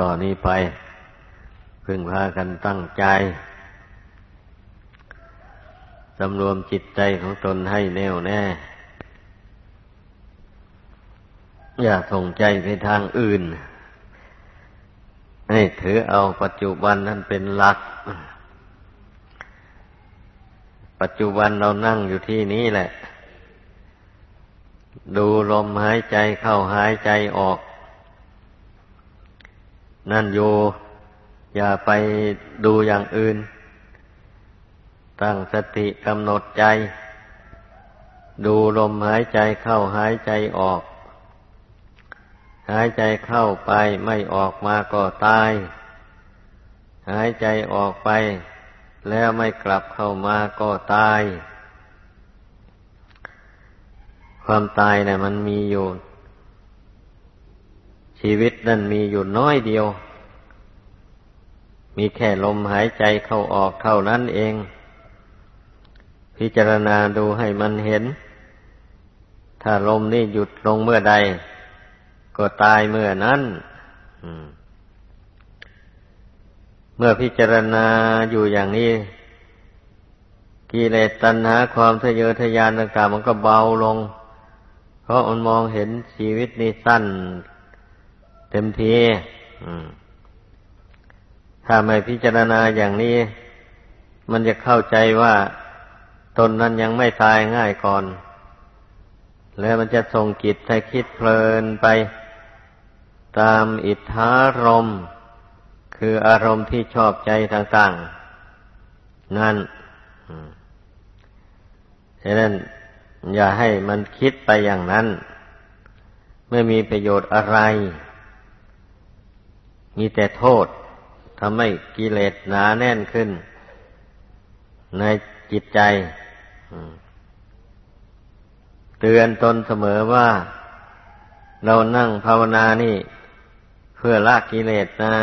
ต่อนนี้ไป พึงพากันตั้งใจสำรวมจิตใจของตนให้แน่วแน่ อย่าส่งใจไปทางอื่น ให้ถือเอาปัจจุบันนั้นเป็นหลัก ปัจจุบันเรานั่งอยู่ที่นี้แหละ ดูลมหายใจเข้าหายใจออก นั่นอยู่อย่าไปดูอย่างอื่น ตั้งสติกำหนดใจ ดูลมหายใจเข้าหายใจออก หายใจเข้าไปไม่ออกมาก็ตาย หายใจออกไป แล้วไม่กลับเข้ามาก็ตาย ความตายเนะ่ยมันมีอยู่ ชีวิตนั่นมีอยู่น้อยเดียว มีแค่ลมหายใจเข้าออกเท่านั้นเอง พิจารณาดูให้มันเห็น ถ้าลมนี่หยุดลงเมื่อใด ก็ตายเมื่อนั้นเมื่อพิจารณาอยู่อย่างนี้กิเลสตัณหาความทะเยอทะยานต่างๆมันก็เบาลง เพราะมันมองเห็นชีวิตนี้สั้น เต็มทีถ้าไม่พิจารณาอย่างนี้ มันจะเข้าใจว่าตนนั้นยังไม่ตายง่ายก่อน แล้วมันจะส่งกิจให้คิดเพลินไป ตามอิทธารม คืออารมณ์ที่ชอบใจต่าง ๆ นั่นฉะนั้นอย่าให้มันคิดไปอย่างนั้น ไม่มีประโยชน์อะไร มีแต่โทษทำให้กิเลสหนาแน่นขึ้น ในจิตใจเตือนตนเสมอว่า เรานั่งภาวนานี่ เพื่อละกิเลสนะ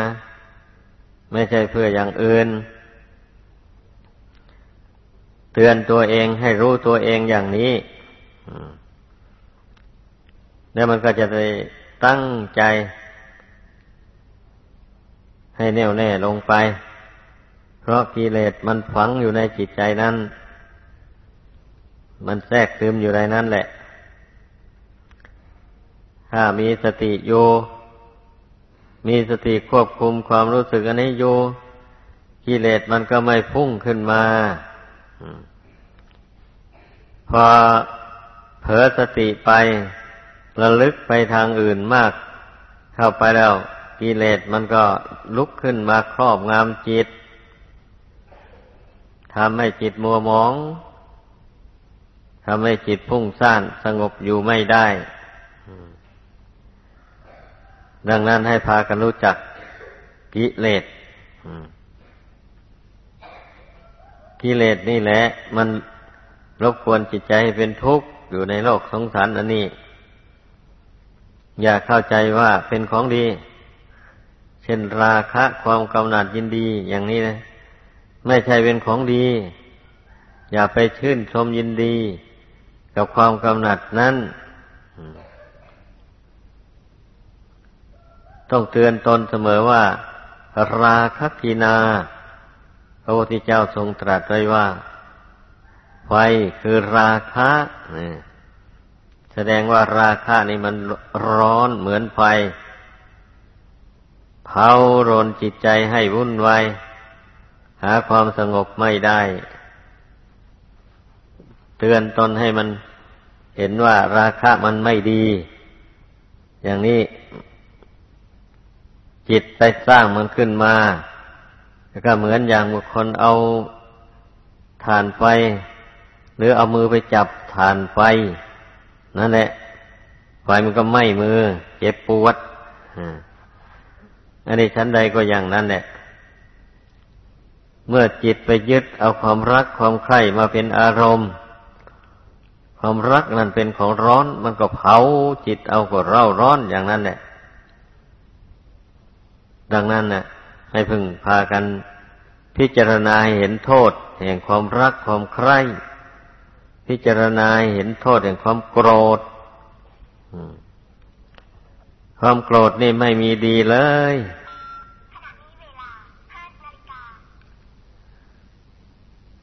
ไม่ใช่เพื่ออย่างอื่น เตือนตัวเองให้รู้ตัวเองอย่างนี้แล้วมันก็จะได้ตั้งใจ ให้แน่วแน่ลงไป เพราะกิเลสมันฝังอยู่ในจิตใจนั้น มันแทรกซึมอยู่ในนั้นแหละ ถ้ามีสติโย มีสติควบคุมความรู้สึกอันนี้โยกิเลสมันก็ไม่พุ่งขึ้นมา พอเผลอสติไประลึกไปทางอื่นมาก เข้าไปแล้ว กิเลสมันก็ลุกขึ้นมาครอบงำจิตทำให้จิตมัวหมองทำให้จิตพุ่งซ่านสงบอยู่ไม่ได้ ดังนั้นให้พากันรู้จักกิเลสกิเลสนี่แหละ มันรบกวนจิตใจให้เป็นทุกข์อยู่ในโลกสงสารอันนี้ อย่าเข้าใจว่าเป็นของดี เช่นราคะความกำหนัดยินดีอย่างนี้นะไม่ใช่เป็นของดี อย่าไปชื่นชมยินดี กับความกำหนัดนั้นต้องเตือนตนเสมอว่า ราคะกินา พระพุทธเจ้าทรงตรัสไว้ว่า ไฟคือราคะแสดงว่าราคะนี่มันร้อนเหมือนไฟ เผารนจิตใจให้วุ่นวายหาความสงบไม่ได้ เตือนตนให้มันเห็นว่าราคะมันไม่ดี อย่างนี้ จิตไปสร้างมันขึ้นมาแล้วก็เหมือนอย่างบุคคลเอาฐานไฟ หรือเอามือไปจับฐานไฟ นั่นแหละไฟมันก็ไหม้มือ เจ็บปวดอ่า อันนี้ชั้นใดก็อย่างนั้นแหละ เมื่อจิตไปยึดเอาความรักความใคร่มาเป็นอารมณ์ ความรักนั้นเป็นของร้อน มันก็เผาจิตเอาก็เร่าร้อนอย่างนั้นแหละ ดังนั้นน่ะ ให้พึงพากันพิจารณาเห็นโทษ แห่งความรักความใคร่ พิจารณาเห็นโทษแห่งความโกรธ ความโกรธนี่ไม่มีดีเลย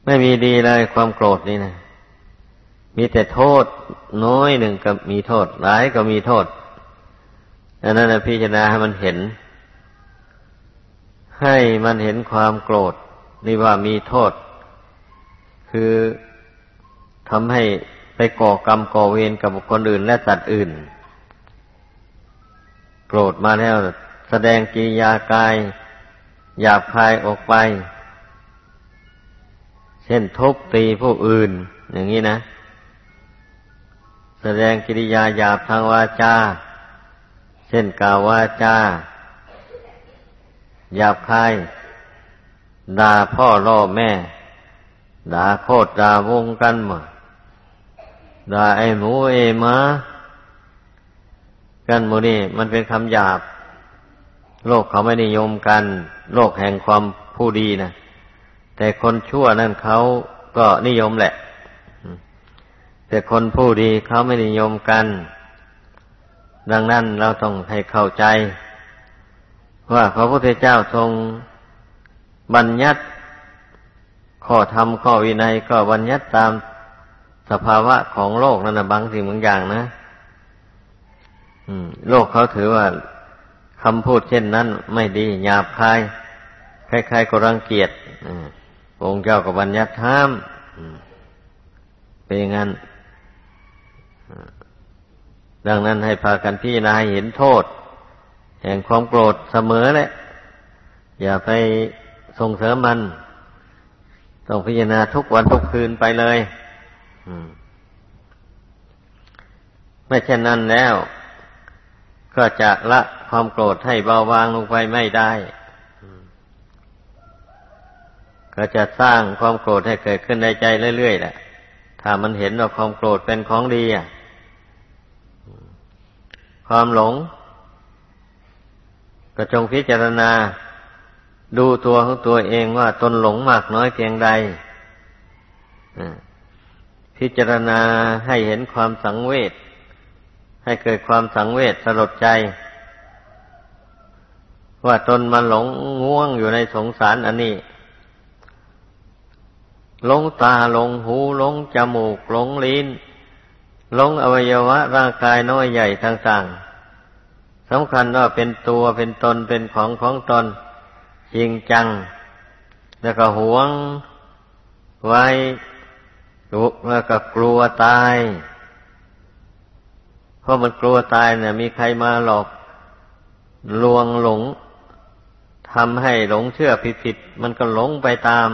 ไม่มีดีเลยความโกรธนี่นะมีแต่โทษน้อยหนึ่งก็มีโทษ หลายก็มีโทษอันนั้นนะพิจารณาให้มันเห็น ให้มันเห็นความโกรธ นี่ว่ามีโทษ คือทำให้ไปก่อกรรมก่อเวรกับบุคคลอื่นและสัตว์อื่น โกรธมาแล้ว แสดงกิริยากายหยาบคายออกไป เช่นทุบตีผู้อื่น อย่างนี้นะ แสดงกิริยาหยาบทางวาจา เช่นกล่าววาจาหยาบคายด่าพ่อล่อแม่ด่าโคตรด่าวงกันมาด่าไอ้หมูเอมา กันโมนี่มันเป็นคำหยาบ โลกเขาไม่นิยมกัน โลกแห่งความผู้ดีนะแต่คนชั่วนั่นเขาก็นิยมแหละ แต่คนผู้ดีเขาไม่นิยมกัน ดังนั้นเราต้องให้เข้าใจ ว่าพระพุทธเจ้าทรงบัญญัติข้อธรรมข้อวินัยก็บัญญัติตามสภาวะของโลกนั่นนะบางสิ่งบางอย่างนะ โลกเขาถือว่าคำพูดเช่นนั้นไม่ดีหยาบคาย ใครๆก็รังเกียจองค์เจ้าก็บัญญัติห้ามเป็นอย่างนั้น ดังนั้นให้พากันพี่นายเห็นโทษ แห่งความโกรธเสมอแหละ อย่าไปส่งเสริมมัน ต้องพิจารณาทุกวันทุกคืนไปเลยไม่เช่นนั้นแล้ว ก็จะละความโกรธให้เบาบางลงไปไม่ได้ ก็จะสร้างความโกรธให้เกิดขึ้นในใจเรื่อยๆแหละ ถ้ามันเห็นว่าความโกรธเป็นของดีอะ ความหลง ก็จงพิจารณา ดูตัวของตัวเองว่าตนหลงมากน้อยเพียงใดพิจารณาให้เห็นความสังเวช ให้เกิดความสังเวชสลดใจ ว่าตนมันหลงง่วงอยู่ในสงสารอันนี้หลงตาหลงหูหลงจมูกหลงลิ้นหลงอวัยวะร่างกายน้อยใหญ่ต่างๆสำคัญว่าเป็นตัวเป็นตนเป็นของของตนจริงจัง แล้วก็หวงไว้แล้วก็กลัวตาย เพราะมันกลัวตายเนี่ยมีใครมาหลอกลวงหลงทำให้หลงเชื่อผิดๆมันก็หลงไปตาม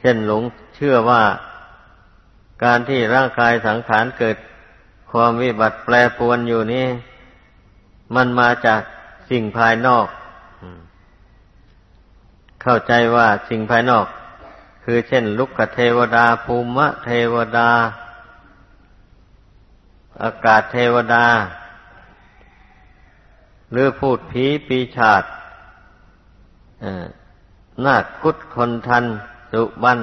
เช่นหลงเชื่อว่าการที่ร่างกายสังขารเกิดความวิบัติแปรปรวนอยู่นี่ มันมาจากสิ่งภายนอก เข้าใจว่าสิ่งภายนอก คือเช่น ลุกเทวดาภูมิเทวดา อากาศเทวดา หรือพูดผีปีชาดนาคคุดคนทัน สุบัน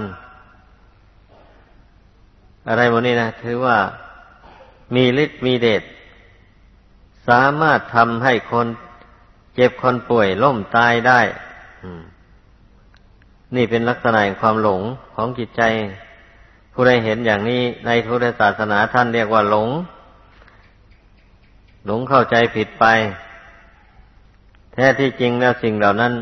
อะไรโมนี้นะ ถือว่ามีฤทธิ์มีเดชสามารถทำให้คนเจ็บคนป่วยล้มตายได้ นี่เป็นลักษณะของความหลงของจิตใจ ผู้ใดเห็นอย่างนี้ในพุทธศาสนาท่านเรียกว่าหลง หลงเข้าใจผิดไป แท้ที่จริงแล้วสิ่งเหล่านั้น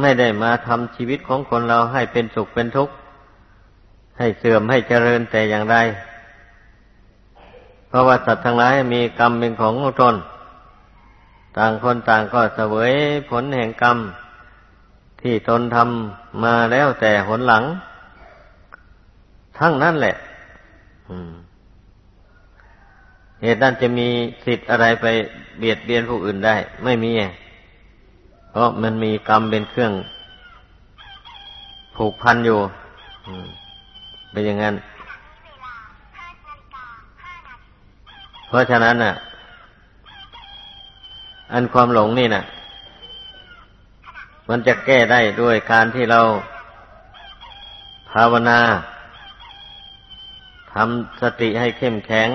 ไม่ได้มาทำชีวิตของคนเราให้เป็นสุขเป็นทุกข์ ให้เสื่อมให้เจริญแต่อย่างใดเพราะว่าสัตว์ทั้งหลายมีกรรมเป็นของตน ต่างคนต่างก็เสวยผลแห่งกรรม ที่ตนทำมาแล้วแต่หนหลัง ทั้งนั้นแหละ เหตุนั้นจะมีสิทธิ์อะไรไปเบียดเบียนผู้อื่นได้ ไม่มี เพราะมันมีกรรมเป็นเครื่อง ผูกพันอยู่เป็นอย่างนั้น เพราะฉะนั้นน่ะ อันความหลงนี่น่ะ มันจะแก้ได้ด้วยการที่เราภาวนาทำสติให้เข้มแข็ง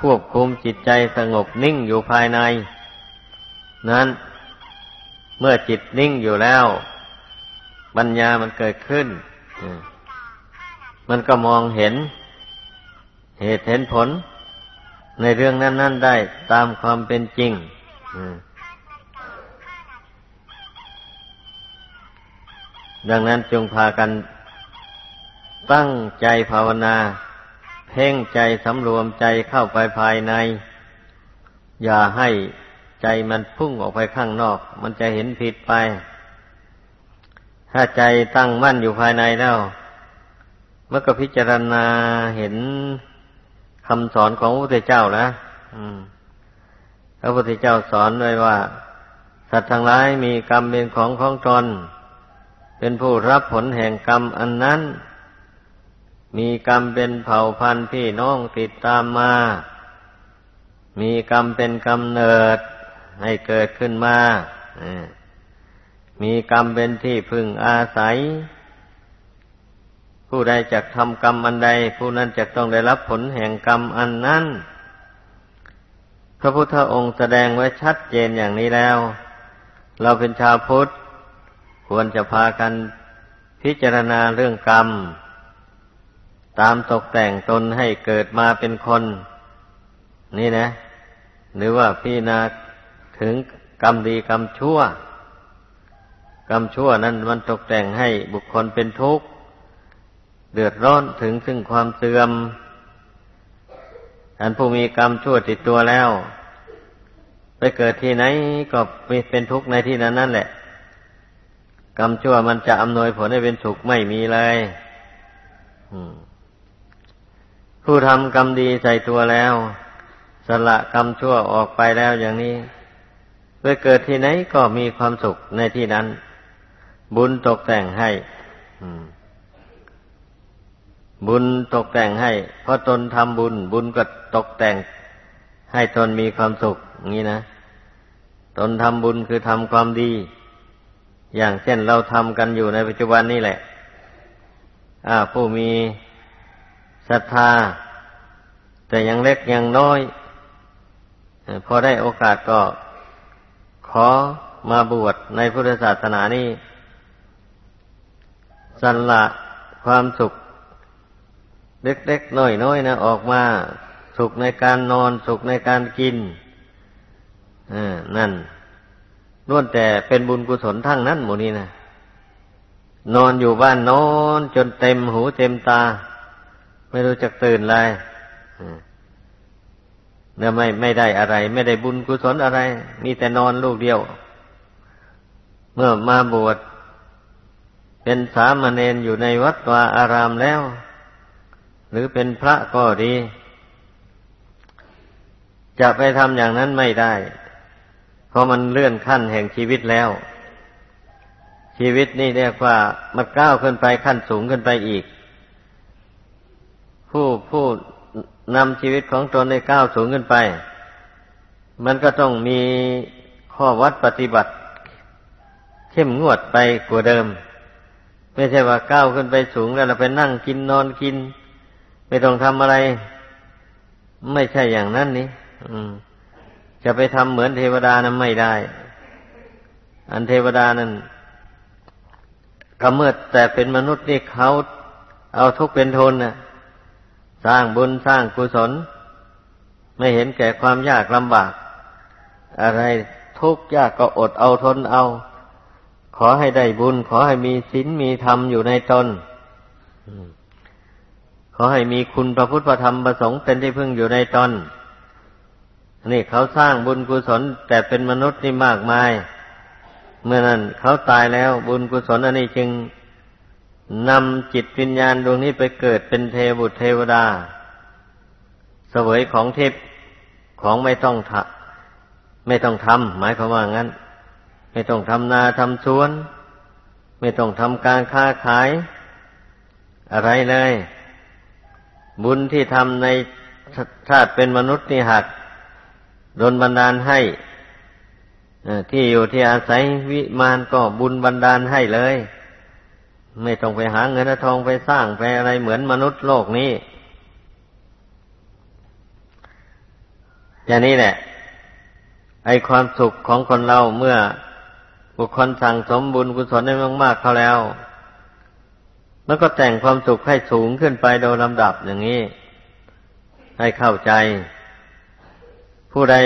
ควบคุมจิตใจสงบนิ่งอยู่ภายใน นั้น เมื่อจิตนิ่งอยู่แล้ว ปัญญามันเกิดขึ้น มันก็มองเห็น เหตุเห็นผล ในเรื่องนั้น ๆ ได้ตามความเป็นจริงดังนั้นจงพากันตั้งใจภาวนา เพ่งใจสำรวมใจเข้าไปภายใน อย่าให้ใจมันพุ่งออกไปข้างนอก มันจะเห็นผิดไป ถ้าใจตั้งมั่นอยู่ภายในแล้วเมื่อก็พิจารณาเห็นคำสอนของพระพุทธเจ้าแล้วพระพุทธเจ้าสอนไว้ว่า สัตว์ทั้งหลายมีกรรมเป็นของของตนเป็นผู้รับผลแห่งกรรมอันนั้น มีกรรมเป็นเผ่าพันธุ์พี่น้องติดตามมา มีกรรมเป็นกำเนิดให้เกิดขึ้นมา มีกรรมเป็นที่พึ่งอาศัย ผู้ใดจะทำกรรมอันใด ผู้นั้นจะต้องได้รับผลแห่งกรรมอันนั้น พระพุทธองค์แสดงไว้ชัดเจนอย่างนี้แล้ว เราเป็นชาวพุทธ ควรจะพากันพิจารณาเรื่องกรรม ตามตกแต่งตนให้เกิดมาเป็นคน นี่นะ หรือว่าพี่นาถึงกรรมดีกรรมชั่ว กรรมชั่วนั้นมันตกแต่งให้บุคคลเป็นทุกข์เดือดร้อนถึงซึ่งความเสื่อมอันผู้มีกรรมชั่วติดตัวแล้ว ไปเกิดที่ไหนก็เป็นทุกข์ในที่นั้นนั่นแหละ กรรมชั่วมันจะอำนวยผลให้เป็นสุขไม่มีเลย ผู้ทำกรรมดีใส่ตัวแล้ว สละกรรมชั่วออกไปแล้วอย่างนี้ไปเกิดที่ไหนก็มีความสุขในที่นั้น บุญตกแต่งให้บุญตกแต่งให้ เพราะตนทำบุญ บุญก็ตกแต่ง ให้ตนมีความสุขอย่างนี้นะตนทำบุญคือทำความดี อย่างเช่นเราทำกันอยู่ในปัจจุบันนี่แหละ อ่า ผู้มี ศรัทธา แต่ยังเล็กยังน้อยพอได้โอกาสก็ขอมาบวชในพุทธศาสนานี้สันละความสุข เล็กๆน้อยๆนะออกมาสุขในการนอนสุขในการกินนั่นล้วนแต่เป็นบุญกุศลทั้งนั้นหมดนี้นะนอนอยู่บ้านนอนจนเต็มหูเต็มตา ไม่รู้จักตื่นเลยเนี่ยไม่ไม่ได้อะไร ไม่ได้บุญกุศลอะไร มีแต่นอนลูกเดียว เมื่อมาบวชเป็นสามเณรอยู่ในวัดวาอารามแล้ว หรือเป็นพระก็ดี จะไปทำอย่างนั้นไม่ได้ เพราะมันเลื่อนขั้นแห่งชีวิตแล้ว ชีวิตนี่เรียกว่ามันก้าวขึ้นไปขั้นสูงขึ้นไปอีก ผู้ผู้นำชีวิตของตนในก้าวสูงขึ้นไป มันก็ต้องมีข้อวัดปฏิบัติ เข้มงวดไปกว่าเดิม ไม่ใช่ว่าก้าวขึ้นไปสูงแล้วเราไปนั่งกินนอนกิน ไม่ต้องทำอะไร ไม่ใช่อย่างนั้นนี่จะไปทำเหมือนเทวดานั้นไม่ได้ อันเทวดานั้นก็เมื่อแต่เป็นมนุษย์นี่เขาเอาทุกเป็นทนนะ่ะ สร้างบุญสร้างกุศล ไม่เห็นแก่ความยากลำบาก อะไรทุกข์ยากก็อดเอาทนเอา ขอให้ได้บุญ ขอให้มีศีลมีธรรมอยู่ในตนขอให้มีคุณพระพุทธธรรมประสงค์เป็นที่พึ่งอยู่ในตนนี่เขาสร้างบุญกุศลแต่เป็นมนุษย์นี่มากมาย เมื่อนั้นเขาตายแล้วบุญกุศลอันนี้จึง นำจิตวิญญาณดวงนี้ไปเกิดเป็นเทบุตรเทวดา เสวยของเทพของไม่ต้องทำไม่ต้องทำหมายความว่างั้น ไม่ต้องทำนาทำสวน ไม่ต้องทำการค้าขาย อะไรเลย บุญที่ทำในชาติเป็นมนุษย์นี่หักโดนบันดาลให้ที่อยู่ที่อาศัยวิมานก็บุญบันดาลให้เลย ไม่ต้องไปหาเงินทองไปสร้างไปอะไรเหมือนมนุษย์โลกนี้ อย่างนี้แหละ ไอความสุขของคนเราเมื่อบุคคลสั่งสมบุญกุศลได้มากๆเขาแล้วแล้วก็แต่งความสุขให้สูงขึ้นไปโดยลำดับอย่างนี้ ให้เข้าใจ ผู้ใด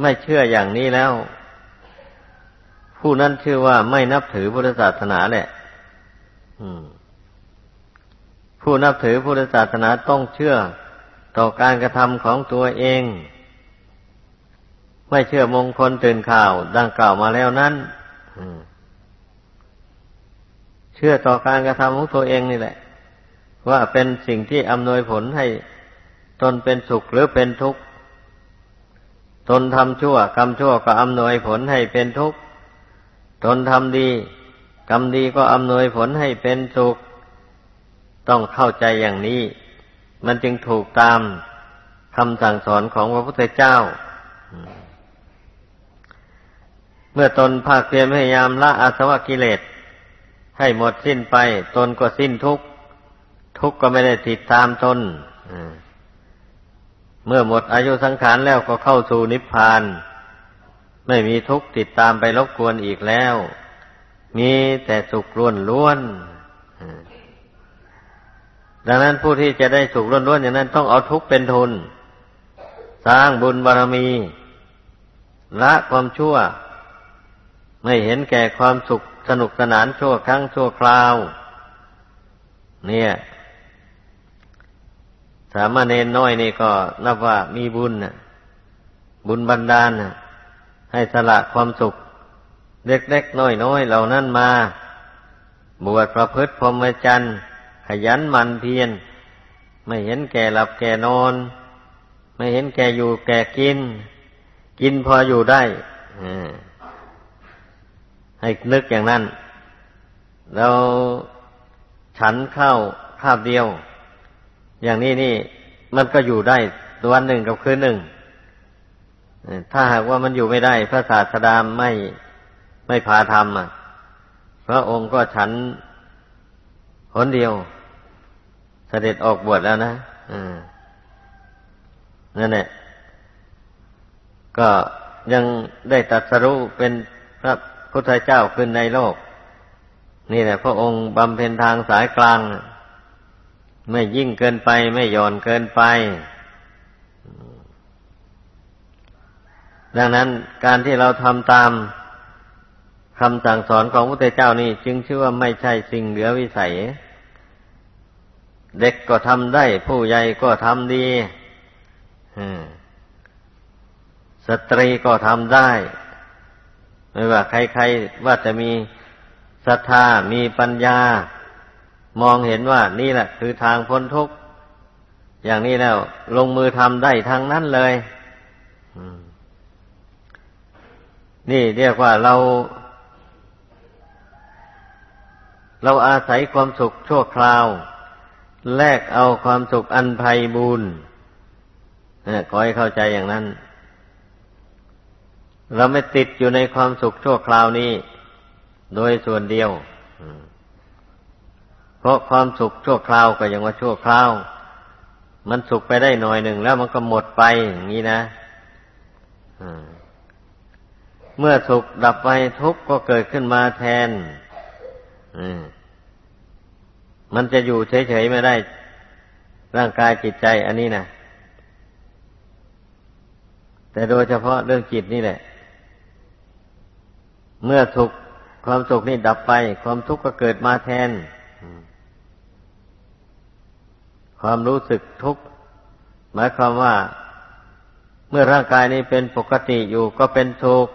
ไม่เชื่ออย่างนี้แล้ว ผู้นั้นชื่อว่าไม่นับถือพุทธศาสนาแหละ ผู้นับถือพุทธศาสนาต้องเชื่อต่อการกระทำของตัวเอง ไม่เชื่อมงคลตื่นข่าวดังกล่าวมาแล้วนั้นเชื่อต่อการกระทำของตัวเองนี่แหละ ว่าเป็นสิ่งที่อำนวยผลให้ตนเป็นสุขหรือเป็นทุกข์ตนทำชั่วกรรมชั่วก็อำนวยผลให้เป็นทุกข์ตนทำดี กรรมดีก็อำนวยผลให้เป็นสุข ต้องเข้าใจอย่างนี้ มันจึงถูกตามคำสั่งสอนของพระพุทธเจ้า เมื่อตนภาคเพียรพยายามละอาสวะกิเลสให้หมดสิ้นไป ตนก็สิ้นทุกข์ทุกข์ก็ไม่ได้ติดตามตนเมื่อหมดอายุสังขารแล้วก็เข้าสู่นิพพาน ไม่มีทุกข์ติดตามไปรบกวนอีกแล้ว มีแต่สุขล้วนล้วนดังนั้นผู้ที่จะได้สุขล้วนล้วนอย่างนั้นต้องเอาทุกข์เป็นทุน สร้างบุญบารรมี ละความชั่ว ไม่เห็นแก่ความสุขสนุกสนานชั่วครั้งชั่วคราว เนี่ย สามเณรน้อยนี่ก็นับว่ามีบุญนะบุญบันดาลนะให้สละความสุข เล็กๆน้อยๆเหล่านั้นมา บวชประพฤติพรหมจรรย์ขยันมันเพียรไม่เห็นแก่หลับแก่นอน ไม่เห็นแก่อยู่แก่กิน กินพออยู่ได้ให้นึกอย่างนั้น เราฉันเข้าคาบเดียว อย่างนี้นี่ มันก็อยู่ได้วันหนึ่งกับคืนหนึ่งถ้าหากว่ามันอยู่ไม่ได้ พระศาสดาไม่ ไม่พาทำอะ พระองค์ก็ฉันหนเดียว เสด็จออกบวชแล้วนะนั่นแหละก็ยังได้ตัดสรู้เป็นพระพุทธเจ้าขึ้นในโลก นี่แหละ พระองค์บำเพ็ญทางสายกลาง ไม่ยิ่งเกินไปไม่หย่อนเกินไป ดังนั้นการที่เราทำตาม คำสั่งสอนของพระพุทธเจ้านี่จึงชื่อว่าไม่ใช่สิ่งเหลือวิสัย เด็กก็ทำได้ ผู้ใหญ่ก็ทำดีสตรีก็ทำได้ ไม่ว่าใครๆว่าจะมีศรัทธามีปัญญา มองเห็นว่านี่แหละ คือทางพ้นทุกข์อย่างนี้แล้ว ลงมือทำได้ทางนั้นเลยนี่เรียกว่าเรา เราอาศัยความสุขชั่วคราว แลกเอาความสุขอันไพบูรณ์ขอให้เข้าใจอย่างนั้น เราไม่ติดอยู่ในความสุขชั่วคราวนี้ โดยส่วนเดียว เพราะความสุขชั่วคราวก็ยังว่าชั่วคราว มันสุขไปได้หน่อยหนึ่งแล้วมันก็หมดไปอย่างนี้นะเมื่อสุขดับไปทุกข์ก็เกิดขึ้นมาแทน มันจะอยู่เฉยๆไม่ได้ ร่างกายจิตใจอันนี้นะแต่โดยเฉพาะเรื่องจิตนี่แหละ เมื่อสุขความสุขนี่ดับไป ความทุกข์ก็เกิดมาแทน ความรู้สึกทุกข์หมายความว่า เมื่อร่างกายนี้เป็นปกติอยู่ก็เป็นทุกข์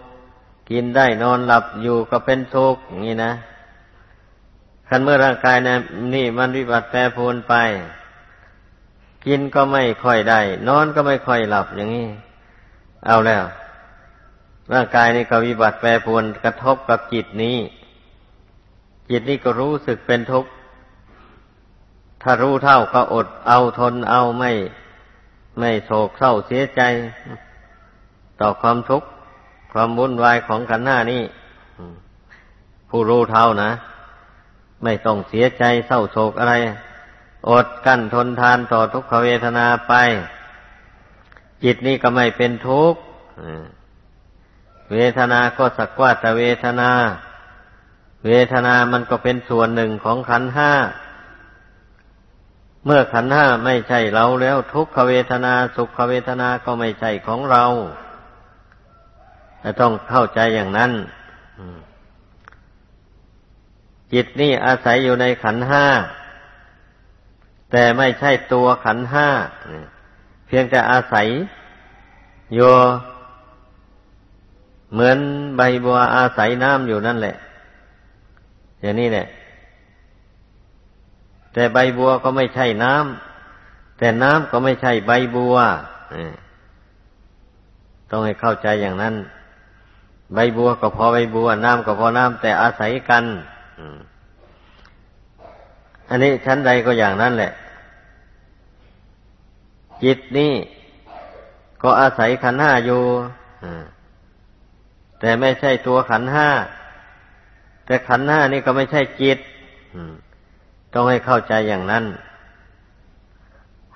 กินได้นอนหลับอยู่ก็เป็นทุกข์อย่างนี้นะ คันเมื่อร่างกายนะนี่มันวิบัติแปรปรวนไป กินก็ไม่ค่อยได้ นอนก็ไม่ค่อยหลับอย่างนี้ เอาแล้ว ร่างกายนี่ก็วิบัติแปรปรวนกระทบกับจิตนี้ จิตนี้ก็รู้สึกเป็นทุกข์ถ้ารู้เท่าก็อดเอาทนเอาไม่ไม่โศกเศร้าเสียใจ ต่อความทุกข์ความวุ่นวายของขันหน้านี้ผู้รู้เท่านะ ไม่ต้องเสียใจเศร้าโศกอะไร อดกั้นทนทานต่อทุกขเวทนาไป จิตนี้ก็ไม่เป็นทุกข์เวทนาก็สักว่าแต่เวทนาเเวทนามันก็เป็นส่วนหนึ่งของขันห้า เมื่อขันห้าไม่ใช่เราแล้ว ทุกขเวทนาสุขเวทนาก็ไม่ใช่ของเราจะต้องเข้าใจอย่างนั้น จิตนี่อาศัยอยู่ในขันห้า แต่ไม่ใช่ตัวขันห้า เพียงแต่อาศัยโยเหมือนใบบัวอาศัยน้ำอยู่นั่นแหละ อย่างนี้แหละแต่ใบบัวก็ไม่ใช่น้ำแต่น้ำก็ไม่ใช่ใบบัวต้องให้เข้าใจอย่างนั้น ใบบัวก็พอใบบัว น้ำก็พอน้ำแต่อาศัยกัน อันนี้ชั้นใดก็อย่างนั้นแหละ จิตนี่ก็อาศัยขันห้าอยู่แต่ไม่ใช่ตัวขันห้า แต่ขันห้านี่ก็ไม่ใช่จิตต้องให้เข้าใจอย่างนั้น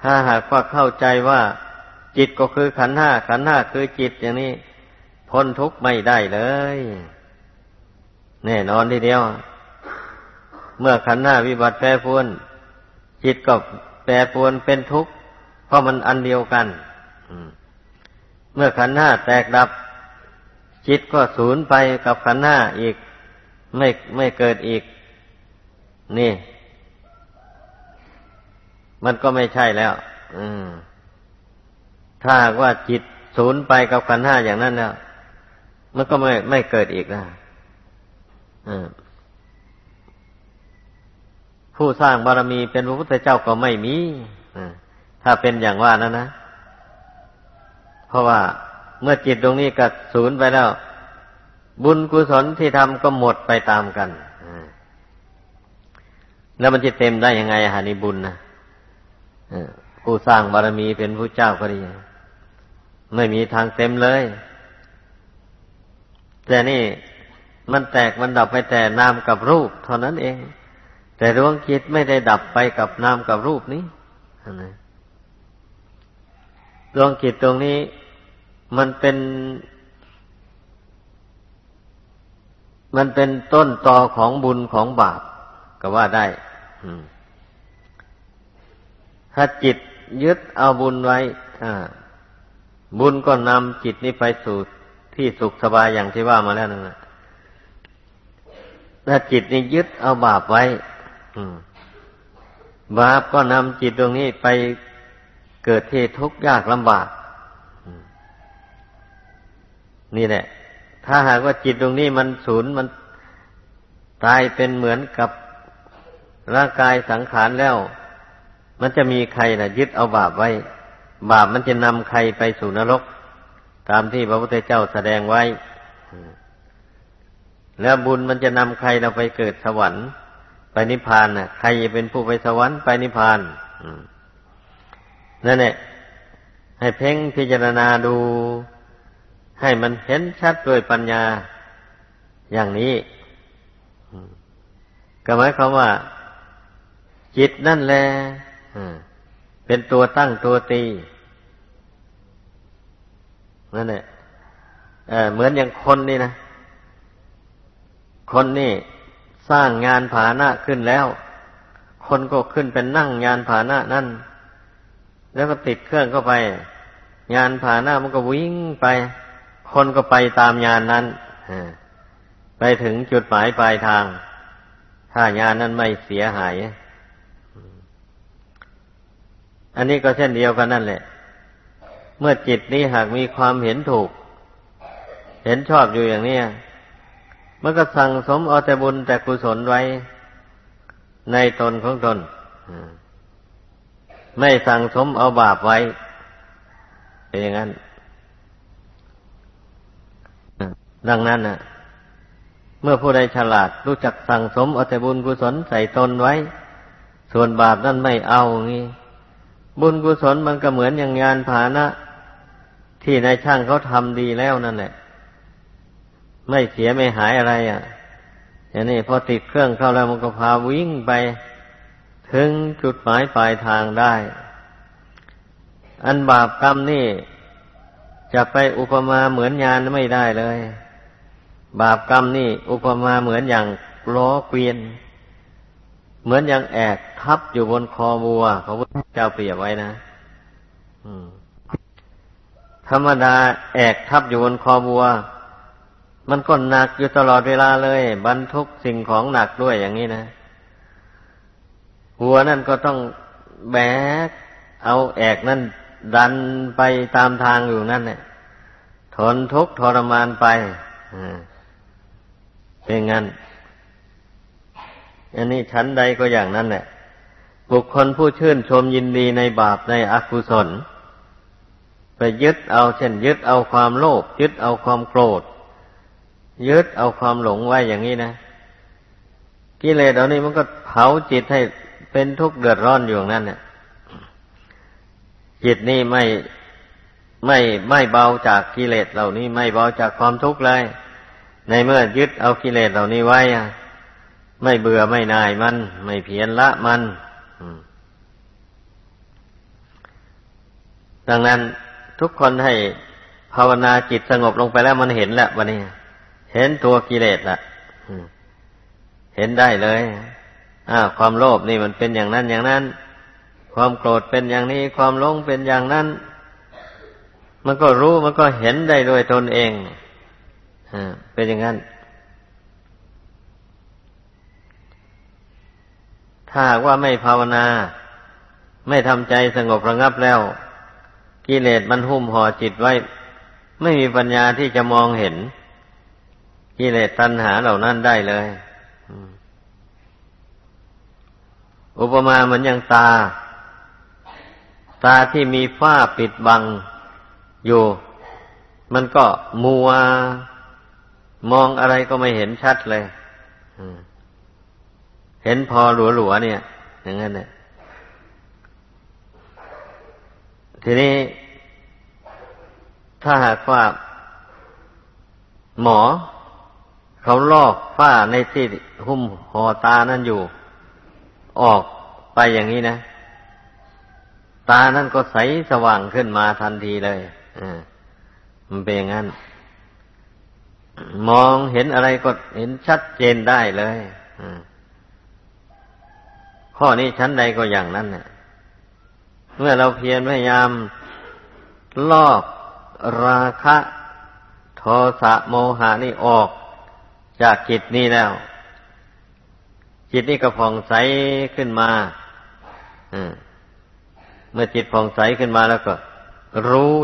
ถ้าหากว่าเข้าใจว่า จิตก็คือขันห้า ขันห้าคือจิตอย่างนี้พ้นทุกข์ไม่ได้เลย แน่นอนทีเดียว เมื่อขันห้าวิบัติแปรปวน จิตก็แปรปวนเป็นทุกข์เพราะมันอันเดียวกันเมื่อขันห้าแตกดับ จิตก็สูญไปกับขันธ์ห้าอีก ไม่ไม่เกิดอีก นี่ มันก็ไม่ใช่แล้วถ้าว่าจิตสูญไปกับขันธ์ห้าอย่างนั้นแล้วมันก็ไม่ไม่เกิดอีกนะ ผู้สร้างบารมีเป็นพระพุทธเจ้าก็ไม่มีถ้าเป็นอย่างว่านั้นนะ เพราะว่าเมื่อจิตตรงนี้กัดศูนย์ไปแล้ว บุญกุศลที่ทำก็หมดไปตามกันแล้วมันจะเต็มได้ยังไงฮะนี่บุญนะผู้สร้างบารมีเป็นผู้เจ้าก็ดีไม่มีทางเต็มเลย แต่นี่มันแตกมันดับไปแต่นามกับรูป เท่านั้นเอง แต่ดวงจิตไม่ได้ดับไปกับนามกับรูปนี้ดวงจิตตรงนี้มันเป็น มันเป็นต้นตอของบุญของบาปก็ว่าได้ถ้าจิตยึดเอาบุญไว้บุญก็นำจิตนี้ไปสู่ที่สุขสบายอย่างที่ว่ามาแล้วนั่นแหละถ้าจิตนี้ยึดเอาบาปไว้ บาปก็นำจิตตรงนี้ไปเกิดที่ทุกข์ยากลำบาก นี่แหละ ถ้าหากว่าจิตตรงนี้มันสูญมันตายเป็นเหมือนกับร่างกายสังขารแล้ว มันจะมีใครนะยึดเอาบาปไว้ บาปมันจะนำใครไปสู่นรก ตามที่พระพุทธเจ้าแสดงไว้ แล้วบุญมันจะนำใครเราไปเกิดสวรรค์ ไปนิพพานน่ะ ใครจะเป็นผู้ไปสวรรค์ไปนิพพานนั่นแหละให้เพ่งพิจารณาดู ให้มันเห็นชัดด้วยปัญญาอย่างนี้ก็หมายความว่า จิตนั่นแหละเป็นตัวตั้งตัวตีนั่นแหละเหมือนอย่างคนนี่นะ คนนี่ สร้างงานผาหน้าขึ้นแล้ว คนก็ขึ้นเป็นนั่งงานผาหน้านั่น แล้วก็ติดเครื่องเข้าไป งานผาหน้ามันก็วิ่งไป คนก็ไปตามยานนั้นไปถึงจุดหมายปลายทาง ถ้ายานนั้นไม่เสียหาย อันนี้ก็เช่นเดียวกันนั่นแหละ เมื่อจิตนี้หากมีความเห็นถูก เห็นชอบอยู่อย่างนี้ มันก็สั่งสมเอาแต่บุญแต่กุศลไว้ในตนของตน ไม่สั่งสมเอาบาปไว้ เป็นอย่างนั้น ดังนั้นนะเมื่อผู้ใดฉลาดรู้จักสั่งสมเอาแต่บุญกุศลใส่ตนไว้ ส่วนบาปนั่นไม่เอางี้ บุญกุศลมันก็เหมือนอย่างงานผานะที่นายช่างเขาทำดีแล้วนั่นแหละ ไม่เสียไม่หายอะไรอะอย่างนี้พอติดเครื่องเข้าแล้วมันก็พาวิ่งไป ถึงจุดหมายปลายทางได้ อันบาปกรรมนี่จะไปอุปมาเหมือนยานไม่ได้เลย บาปกรรมนี่อุปมาเหมือนอย่างล้อเกวียน เหมือนอย่างแอกทับอยู่บนคอวัวพระพุทธเจ้าเปรียบไว้นะธรรมดาแอกทับอยู่บนคอวัว มันก็หนักอยู่ตลอดเวลาเลย บรรทุกสิ่งของหนักด้วยอย่างนี้นะ หัวนั่นก็ต้องแบก เอาแอกนั่นดันไปตามทางอยู่นั่นเนี่ยทนทุกข์ทรมานไปเป็นงั้น อันนี้ชั้นใดก็อย่างนั้นแหละบุคคลผู้ชื่นชมยินดีในบาปในอกุศล ไปยึดเอาเช่น ยึดเอาความโลภยึดเอาความโกรธ ยึดเอาความหลงไว้อย่างนี้นะกิเลสเอานี้มันก็เผาจิตให้เป็นทุกข์เดือดร้อนอยู่ยนั้นเนี่ยจิตนี่ไม่ไม่ไม่เบาจากกิเลสเหล่านี้ ไม่เบาจากความทุกข์เลย ในเมื่อยึดเอากิเลสเหล่านี้ไว้ไม่เบื่อไม่นายมัน ไม่เพียรละมันดังนั้นทุกคนให้ภาวนาจิตสงบลงไปแล้วมันเห็นแล้ววันนี้ เห็นตัวกิเลสละเห็นได้เลยอ้าความโลภนี่มันเป็นอย่างนั้นอย่างนั้น ความโกรธเป็นอย่างนี้ ความหลงเป็นอย่างนั้น มันก็รู้มันก็เห็นได้ด้วยตนเองอ่าเป็นอย่างนั้น ถ้าว่าไม่ภาวนา ไม่ทำใจสงบระงับแล้ว กิเลสมันหุ้มห่อจิตไว้ ไม่มีปัญญาที่จะมองเห็น กิเลสตัณหาเหล่านั้นได้เลยอุปมาเหมือนอย่างตา ตาที่มีฝ้าปิดบังอยู่ มันก็มัว มองอะไรก็ไม่เห็นชัดเลยเห็นพอหลัวๆเนี่ย อย่างนั้นเนี่ยทีนี้ ถ้าหากว่าหมอ เขาลอกฝ้าในที่หุ้มห่อตานั่นอยู่ ออกไปอย่างนี้นะ ตานั่นก็ใสสว่างขึ้นมาทันทีเลยอ่ามันเป็นอย่างนั้น มองเห็นอะไรก็เห็นชัดเจนได้เลยข้อนี้ชั้นใดก็อย่างนั้นเนี่ยเมื่อเราเพียรพยายามลอกราคะ โทสะโมหานี่ออก จากกิจนี้แล้ว จิตนี่ก็ผ่องใสขึ้นมาเมื่อจิตผ่องใสขึ้นมาแล้วก็ รู้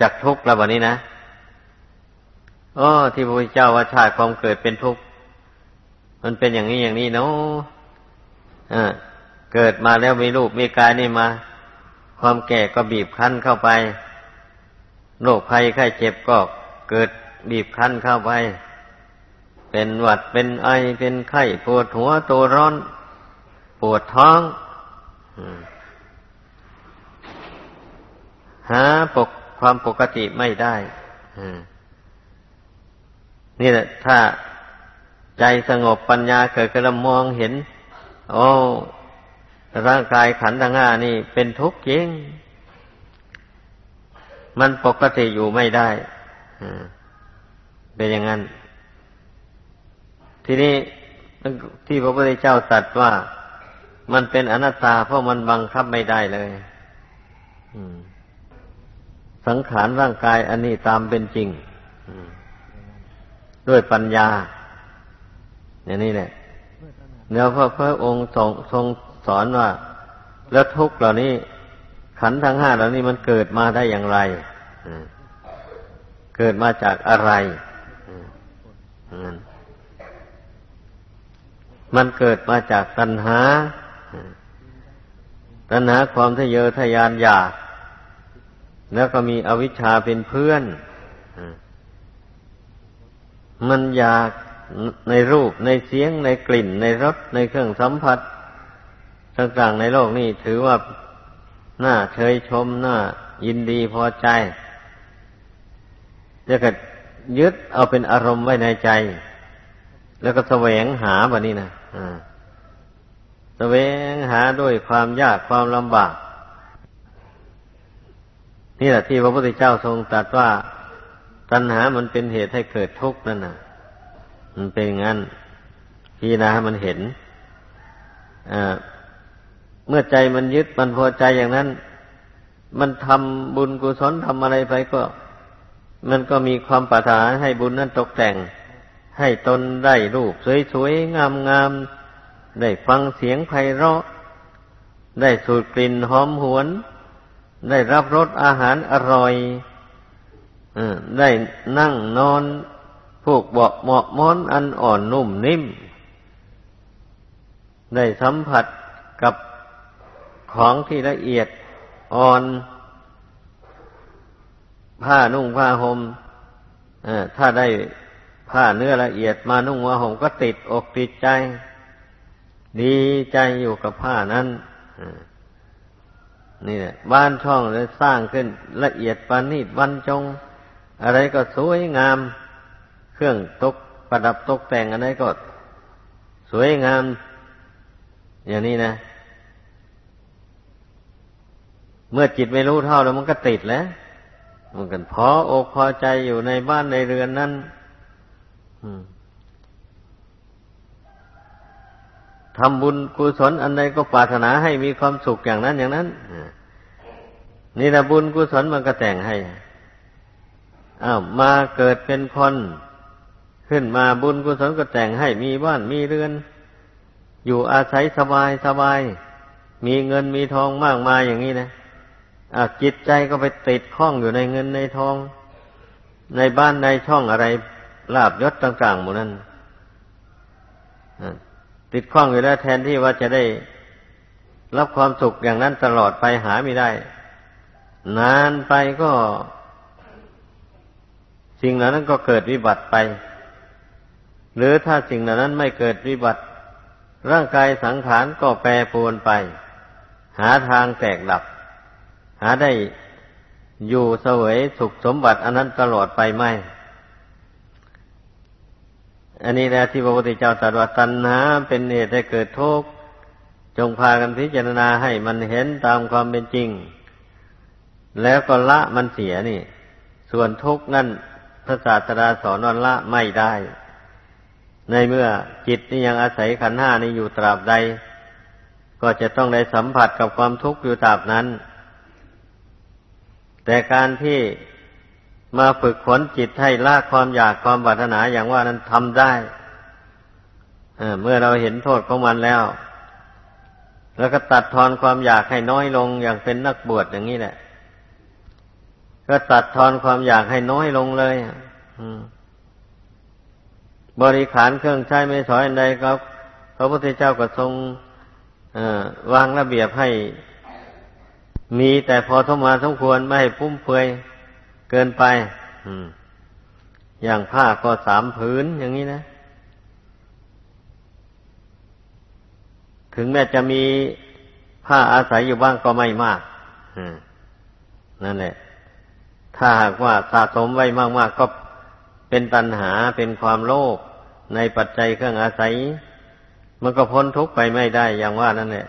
จากทุกข์แล้ววันนี้นะอ๋อที่พระพุทธเจ้าว่าชาติความเกิดเป็นทุกข์มันเป็นอย่างนี้อย่างนี้เนาะเกิดมาแล้วมีรูปมีกายนี่มา ความแก่ก็บีบคั้นเข้าไปโรคภัยไข้เจ็บก็เกิดบีบคั้นเข้าไป เป็นหวัดเป็นไอเป็นไข้ปวดหัวตัวร้อน ปวดท้องหาปกความปกติไม่ได้นี่แหละ ถ้าใจสงบปัญญาเกิดกระมองเห็น โอ้ ร่างกายขันธ์ทั้งห้านี่เป็นทุกข์จริง มันปกติอยู่ไม่ได้เป็นอย่างนั้น ทีนี้ที่พระพุทธเจ้าตรัสว่ามันเป็นอนัตตาเพราะมันบังคับไม่ได้เลยสังขารร่างกายอันนี้ตามเป็นจริงด้วยปัญญา อย่างนี้แหละเนื้อพระพระองค์ทรงทรงสอนว่า แล้วทุกเหล่านี้ ขันทั้งห้าเหล่านี้มันเกิดมาได้อย่างไรเกิดมาจากอะไร มันเกิดมาจากตัณหา ตัณหาความทะเยอทะยานอยาก แล้วก็มีอวิชชาเป็นเพื่อน มันอยากในรูปในเสียงในกลิ่น ในรสในเครื่องสัมผัสต่างๆในโลกนี้ถือว่าน่าเชยชมน่ายินดีพอใจแล้วก็ยึดเอาเป็นอารมณ์ไว้ในใจ แล้วก็แสวงหาแบบนี้นะแสวงหาด้วยความยากความลำบาก นี่แหละที่พระพุทธเจ้าทรงตรัสว่าตัณหามันเป็นเหตุให้เกิดทุกข์นั่นน่ะมันเป็นงั้นพี่นะมันเห็นเมื่อใจมันยึดมันพอใจอย่างนั้น มันทำบุญกุศลทำอะไรไปก็ มันก็มีความปรารถนาให้บุญนั้นตกแต่ง ให้ตนได้รูปสวยๆ งามๆ ได้ฟังเสียงไพเราะ ได้สูดกลิ่นหอมหวน ได้รับรสอาหารอร่อยได้นั่งนอนผูกเบาะเหมาะม้อนอันอ่อนนุ่มนิ่ม ได้สัมผัสกับของที่ละเอียดอ่อน ผ้านุ่งผ้าหม่มถ้าได้ ผ้าเนื้อละเอียดมานุ่งมาห่มก็ติดอกติดใจ ดีใจอยู่กับผ้านั้นนี่แหละบ้านช่องเลยสร้างขึ้นละเอียดปานนีตบรรจง อะไรก็สวยงาม เครื่องตกประดับตกแต่งอะไรก็สวยงาม อย่างนี้นะ เมื่อจิตไม่รู้เท่าแล้วมันก็ติดแล้ว มันกันพออกพอใจอยู่ในบ้านในเรือนนั้น ทำบุญกุศลอันใดก็ปรารถนาให้มีความสุขอย่างนั้นอย่างนั้นนี่นะบุญกุศลมันก็แต่งให้อ้าวมาเกิดเป็นคนขึ้นมาบุญกุศลก็แต่งให้มีบ้านมีเรือน อยู่อาศัยสบายสบาย มีเงินมีทองมากมายอย่างนี้นะจิตใจก็ไปติดข้องอยู่ในเงินในทอง ในบ้านในช่องอะไร ลาบยศต่างๆหมดนั้นติดข้องอยู่แล้วแทนที่ว่าจะได้รับความสุขอย่างนั้นตลอดไปหาไม่ได้ นานไปก็ สิ่งเหล่านั้นก็เกิดวิบัติไป หรือถ้าสิ่งเหล่านั้นไม่เกิดวิบัติ ร่างกายสังขารก็แปรปรวนไป หาทางแตกดับ หาได้อยู่เสวยสุขสมบัติอันนั้นตลอดไปไหม อันนี้แหละที่พระพุทธเจ้าตรัสว่าตัณหาเป็นเหตุให้เกิดทุกข์จงพากันพิจารณาให้มันเห็นตามความเป็นจริง แล้วก็ละมันเสียนี่ ส่วนทุกข์นั่นพระศาสดาสอนว่าละไม่ได้ ในเมื่อจิตนี่ยังอาศัยขันห้านี้อยู่ตราบใด ก็จะต้องได้สัมผัสกับความทุกข์อยู่ตราบนั้น แต่การที่ มาฝึกฝนจิตให้ละความอยากความปรารถนาอย่างว่านั้นทำได้เมื่อเราเห็นโทษของมันแล้ว แล้วก็ตัดทอนความอยากให้น้อยลงอย่างเป็นนักบวชอย่างนี้แหละ ก็ตัดทอนความอยากให้น้อยลงเลยบริขารเครื่องใช้ไม่สอยอันใดครับพระพุทธเจ้าก็ทรงวางระเบียบให้ มีแต่พอทมาสมควรไม่ให้พุ่มเฟือย เกินไปอย่างผ้าก็สามผืนอย่างนี้นะ ถึงแม้จะมีผ้าอาศัยอยู่บ้างก็ไม่มากนั่นแหละ ถ้าหากว่าสะสมไว้มากๆก็เป็นตัณหาเป็นความโลภในปัจจัยเครื่องอาศัย มันก็พ้นทุกข์ไปไม่ได้อย่างว่านั่นแหละ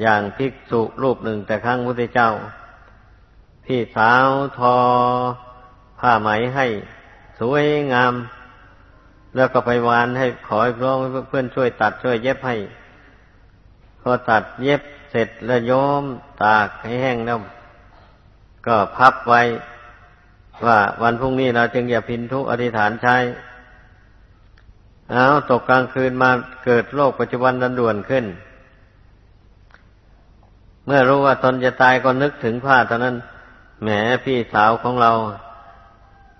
อย่างภิกษุรูปหนึ่งแต่ครั้งพุทธเจ้า พี่สาวทอผ้าไหมให้สวยงาม แล้วก็ไปวานให้ขอให้ร้องเพื่อนช่วยตัดช่วยเย็บให้พอตัดเย็บเสร็จแล้วโยมตากให้แห้งแล้วก็พับไว้ ว่าวันพรุ่งนี้เราจึงอย่าพินทุกอธิษฐานใช้เอาตกกลางคืนมาเกิดโรคปัจจุบันดันด่วนขึ้น เมื่อรู้ว่าตนจะตายก็นึกถึงผ้าตอนนั้น แหมพี่สาวของเรา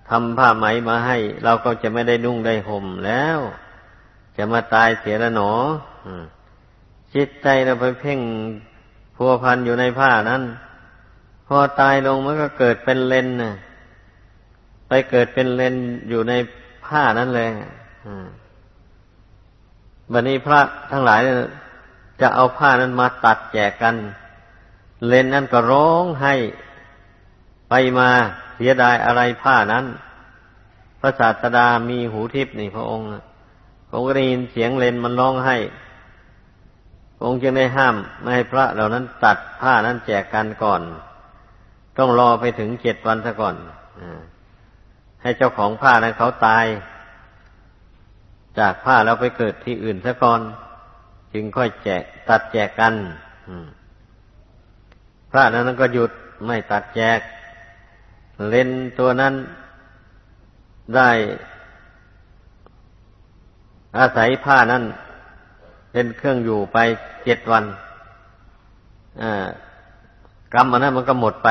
ทำผ้าไหมมาให้ เราก็จะไม่ได้นุ่งได้ห่มแล้ว จะมาตายเสียล้วหนอจิตใจเราไปเพ่งพัวพันอยู่ในผ้านั้น พอตายลงมันก็เกิดเป็นเลนนะไปเกิดเป็นเลนอยู่ในผ้านั้นเลยบัดนี้พระทั้งหลายจะเอาผ้านั้นมาตัดแจกกัน เลนนั้นก็ร้องให้ ไปมาเสียดายอะไรผ้านั้น พระศาสดามีหูทิพนี่พระองค์พระองค์ได้ยินเสียงเลนมันร้องให้พระองค์จึงได้ห้ามไม่ให้พระเหล่านั้นตัดผ้านั้นแจกกันก่อน ต้องรอไปถึงเจ็ดวันซะก่อนให้เจ้าของผ้านั้นเขาตาย จากผ้าแล้วไปเกิดที่อื่นซะก่อน จึงค่อยแจก ตัดแจกกันพระนั้นก็หยุดไม่ตัดแจก เล่นตัวนั้นได้อาศัยผ้านั้นเป็นเครื่องอยู่ไปเจ็ดวันกรรมอันนั้นมันก็หมดไป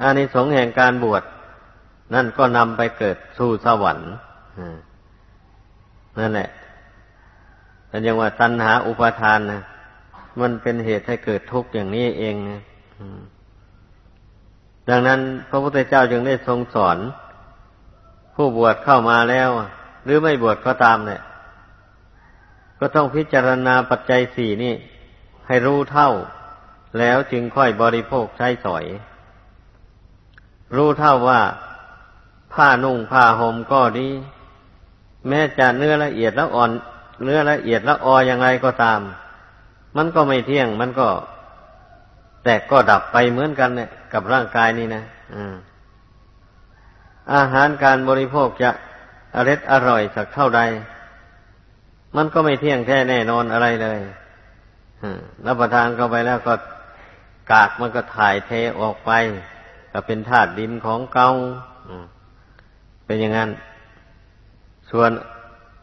อานิสงส์แห่งการบวชนั่นก็นำไปเกิดสู่สวรรค์นั่นแหละแต่ยังว่าตัณหาอุปาทานนะมันเป็นเหตุให้เกิดทุกข์อย่างนี้เองนะ ดังนั้นพระพุทธเจ้าจึงได้ทรงสอน ผู้บวชเข้ามาแล้ว หรือไม่บวชก็ตามเนี่ย ก็ต้องพิจารณาปัจจัยสี่นี่ ให้รู้เท่า แล้วจึงค่อยบริโภคใช้สอย รู้เท่าว่าผ้านุ่งผ้าห่มก็ดี แม้จะเนื้อละเอียดแล้วอ่อน เนื้อละเอียดแล้วอออย่างไรก็ตาม มันก็ไม่เที่ยง มันก็ แต่ก็ดับไปเหมือนกันเนี่ย กับร่างกายนี่นะอาหารการบริโภคจะอร็ดอร่อยสักเท่าใด มันก็ไม่เที่ยงแท้แน่นอนอะไรเลยรับประทานเข้าไปแล้วก็กากมันก็ถ่ายเทออกไป ก็เป็นธาตุดินของเกาเป็นอย่างนั้น ส่วน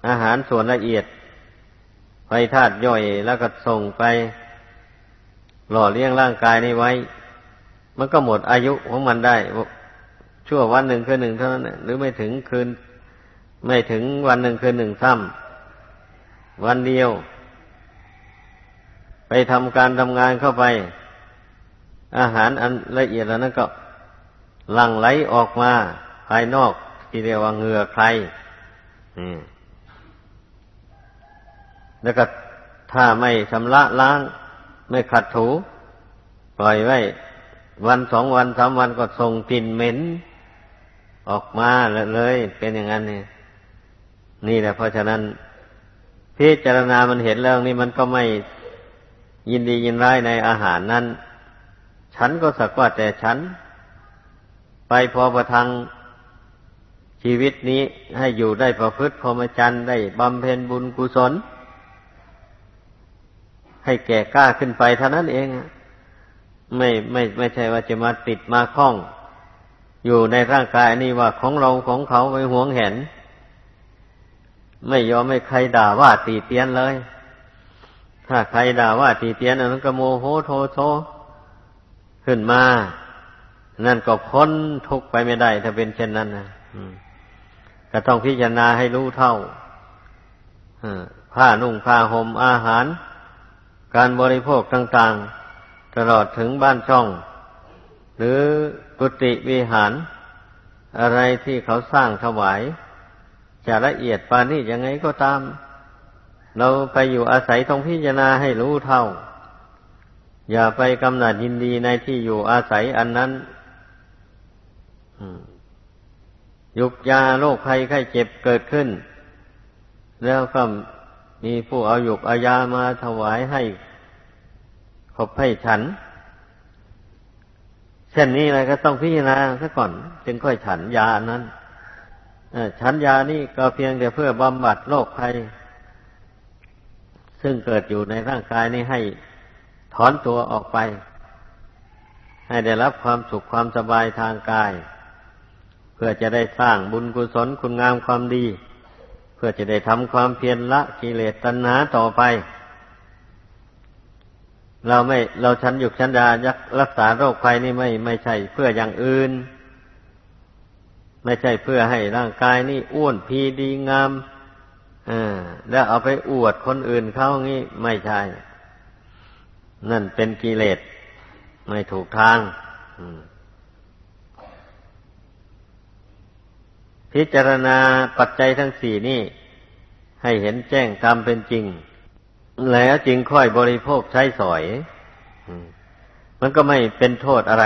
อาหารส่วนละเอียด ไปธาตุย่อยแล้วก็ส่งไป หล่อเลี้ยงร่างกายนี้ไว้ มันก็หมดอายุของมันได้ ชั่ววันหนึ่งคืนหนึ่งเท่านั้นหรือไม่ถึงคืน ไม่ถึงวันหนึ่งคืนหนึ่งซ้ำวันเดียว ไปทำการทำงานเข้าไป อาหารอันละเอียดแล้วนั้นก็หลั่งไหลออกมาภายนอกที่เรียกว่าเหงื่อใครแล้วก็ถ้าไม่ชำระล้าง ไม่ขัดถู ปล่อยไว้ วันสองวันสามวันก็ส่งกลิ่นเหม็น ออกมาเลยเป็นอย่างนั้นนี่นี่แหละเพราะฉะนั้นพิจารณามันเห็นแล้วนี่มันก็ไม่ยินดียินร้ายในอาหารนั้น ฉันก็สักว่าแต่ฉัน ไปพอประทังชีวิตนี้ให้อยู่ได้ประพฤติพรหมจรรย์ได้บำเพ็ญบุญกุศล ให้แก่กล้าขึ้นไปเท่านั้นเอง ไม่ไม่ไม่ใช่ว่าจะมาติดมาคล้อง อยู่ในร่างกายนี้ว่าของเราของเขาไปหวงเห็น ไม่ยอมไม่ใครด่าว่าตีเตียนเลย ถ้าใครด่าว่าตีเตียนอันนั้นก็โมโหโทโซขึ้นมา นั่นก็พ้นทุกไปไม่ได้ ถ้าเป็นเช่นนั้นนะก็ต้องพิจารณาให้รู้เท่าผ้านุ่งผ้าห่มอาหาร การบริโภคต่าง ๆ ตลอดถึงบ้านช่อง หรือกุฏิวิหาร อะไรที่เขาสร้างถวาย จะละเอียดปานนี้ยังไงก็ตาม เราไปอยู่อาศัยต้องพิจารณาให้รู้เท่า อย่าไปกำหนัดยินดีในที่อยู่อาศัยอันนั้นยุกยาโรคภัยไข้เจ็บเกิดขึ้น แล้วก็มีผู้เอาหยุกอายามาถวายให้ ขบให้ฉัน เช่นนี้อะไรก็ต้องพิจารณาซะก่อน จึงค่อยฉันยานั้นฉันยานี่ก็เพียงแต่เพื่อบำบัดโรคภัย ซึ่งเกิดอยู่ในร่างกายนี้ให้ถอนตัวออกไป ให้ได้รับความสุขความสบายทางกาย เพื่อจะได้สร้างบุญกุศลคุณงามความดี เพื่อจะได้ทำความเพียรละกิเลสตัณหาต่อไป เราไม่เราชั้นหยุกชั้นดายักรักษาโรคภัยนี่ไม่ไม่ใช่เพื่ออย่างอื่น ไม่ใช่เพื่อให้ร่างกายนี่อ้วนพีดีงามแล้วเอาไปอวดคนอื่นเขางี้ไม่ใช่ นั่นเป็นกิเลสไม่ถูกทางพิจารณาปัจจัยทั้งสี่นี่ ให้เห็นแจ้งตามเป็นจริง แล้วจึงค่อยบริโภคใช้สอยมันก็ไม่เป็นโทษอะไร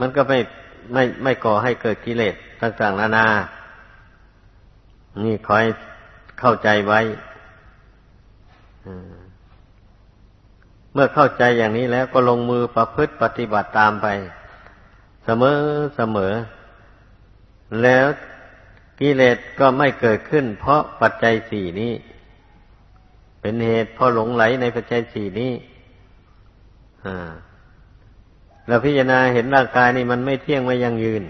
มันก็ไม่ไม่ไม่ก่อให้เกิดกิเลสต่างๆนานา นี่คอยเข้าใจไว้เมื่อเข้าใจอย่างนี้แล้วก็ลงมือประพฤติปฏิบัติตามไป เสมอเสมอ แล้วกิเลสก็ไม่เกิดขึ้น เพราะปัจจัยสี่นี้ เป็นเหตุพราะหลงไหลในปัจจัยสี่นี้เราพิจารณาเห็นร่างกายนี่มันไม่เที่ยงไม่ยังยืน